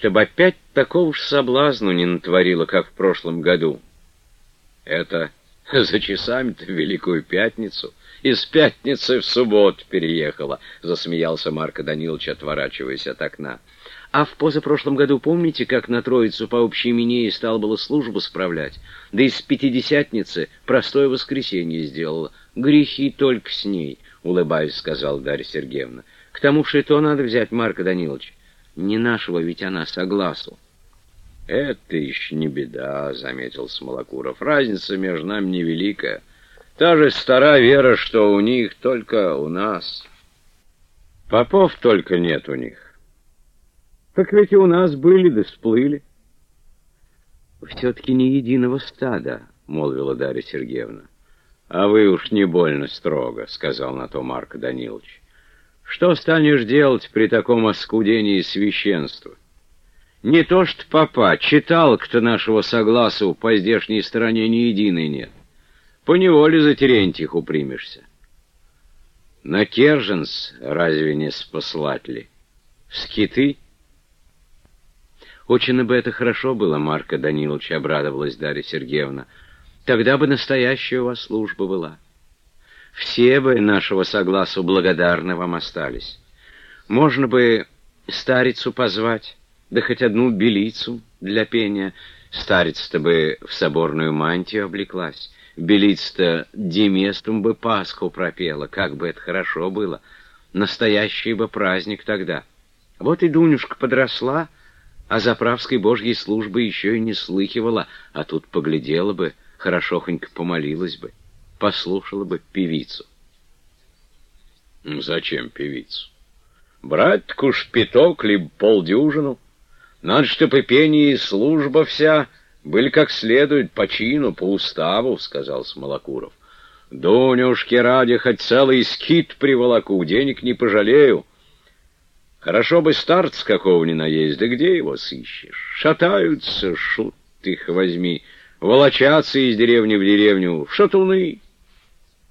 чтобы опять такого ж соблазну не натворила, как в прошлом году. Это за часами-то Великую Пятницу. Из пятницы в субботу переехала, — засмеялся Марко Данилович, отворачиваясь от окна. А в позапрошлом году помните, как на Троицу по общей имене стал было службу справлять? Да из Пятидесятницы простое воскресенье сделала. Грехи только с ней, — улыбаясь, сказал Дарья Сергеевна. К тому же и то надо взять, Марко Данилович. Не нашего ведь она согласу. «Это еще не беда», — заметил Смолокуров. «Разница между нами невеликая. Та же старая вера, что у них, только у нас. Попов только нет у них. Так ведь и у нас были да сплыли». «Все-таки не единого стада», — молвила Дарья Сергеевна. «А вы уж не больно строго», — сказал на то Марк Данилович. «Что станешь делать при таком оскудении священства?» Не то что папа, читал кто нашего согласу по здешней стороне ни единой нет. Поневоле за Терентьиху примешься. На Керженс разве не спаслать ли? Скиты? Очень бы это хорошо было, Марка Данилович, обрадовалась Дарья Сергеевна. Тогда бы настоящая у вас служба была. Все бы нашего согласу благодарны вам остались. Можно бы старицу позвать, да хоть одну белицу для пения. Старец-то бы в соборную мантию облеклась, белица-то деместум бы Пасху пропела, как бы это хорошо было. Настоящий бы праздник тогда. Вот и Дунюшка подросла, а заправской божьей службы еще и не слыхивала, а тут поглядела бы, хорошохонько помолилась бы, послушала бы певицу. «Зачем певицу? Брать-ку шпиток, либо полдюжину». Надо, чтобы пение и служба вся были как следует по чину, по уставу, — сказал Смолокуров. Дунюшки ради хоть целый скит приволоку, денег не пожалею. Хорошо бы старц какого ни наесть, где его сыщешь? Шатаются, шут их возьми, волочатся из деревни в деревню, шатуны.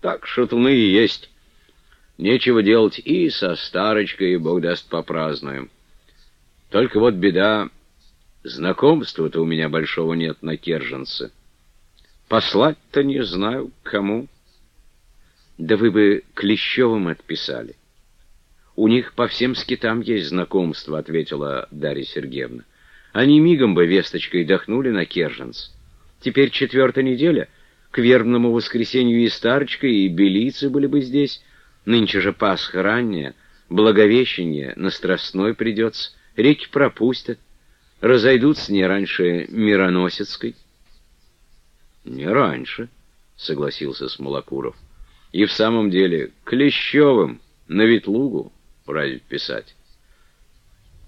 Так шатуны и есть. Нечего делать и со старочкой, бог даст, попразднуем. Только вот беда, знакомства-то у меня большого нет на Керженце. Послать-то не знаю, кому. Да вы бы Клещевым отписали. У них по всем скитам есть знакомство, ответила Дарья Сергеевна. Они мигом бы весточкой дохнули на Керженц. Теперь четвертая неделя, к вербному воскресенью и Старочка, и Белицы были бы здесь. Нынче же Пасха ранняя, Благовещение на Страстной придется реки пропустят, разойдутся не раньше Мироносецкой. — Не раньше, — согласился Смолокуров. — И в самом деле Клещевым на Ветлугу разве писать?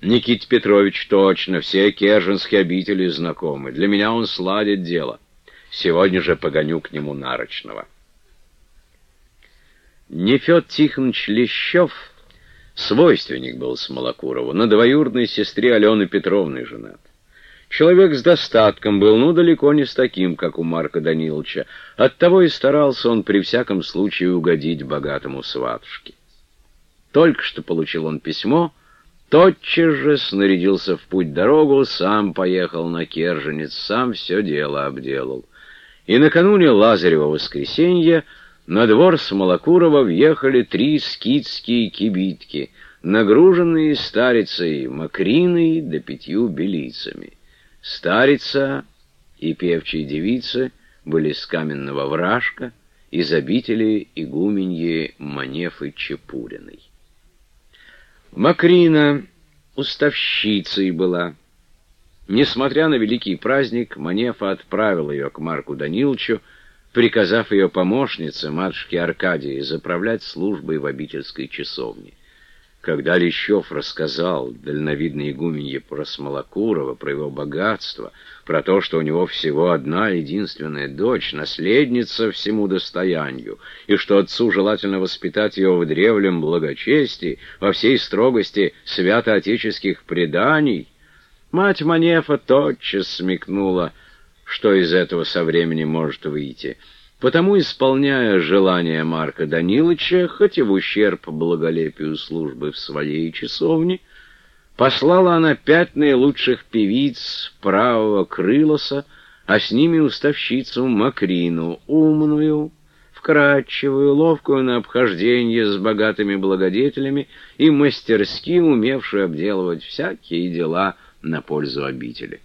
Никит Петрович точно, все керженские обители знакомы. Для меня он сладит дело. Сегодня же погоню к нему нарочного. Нефед Тихонович Лещев Свойственник был Смолокурову, на двоюродной сестре Алены Петровны женат. Человек с достатком был, но далеко не с таким, как у Марка Даниловича. Оттого и старался он при всяком случае угодить богатому сватушке. Только что получил он письмо, тотчас же снарядился в путь-дорогу, сам поехал на Керженец, сам все дело обделал. И накануне Лазарева воскресенья на двор Смолокурова въехали три скидские кибитки, нагруженные старицей Макриной да пятью белицами. Старица и певчие девицы были с каменного вражка, из обители игуменьи Манефы Чепуриной. Макрина уставщицей была. Несмотря на великий праздник, Манефа отправила ее к Марку Даниловичу, приказав ее помощнице, матушке Аркадии, заправлять службой в обительской часовне. Когда Лещев рассказал дальновидной игуменье про Смолокурова, про его богатство, про то, что у него всего одна единственная дочь, наследница всему достоянию, и что отцу желательно воспитать ее в древнем благочестии, во всей строгости святоотеческих преданий, мать Манефа тотчас смекнула — что из этого со временем может выйти. Потому, исполняя желание Марка Даниловича, хоть и в ущерб благолепию службы в своей часовне, Послала она пять наилучших певиц правого крылоса, а с ними уставщицу Макрину, умную, вкрадчивую, ловкую на обхождение с богатыми благодетелями и мастерски умевшую обделывать всякие дела на пользу обители.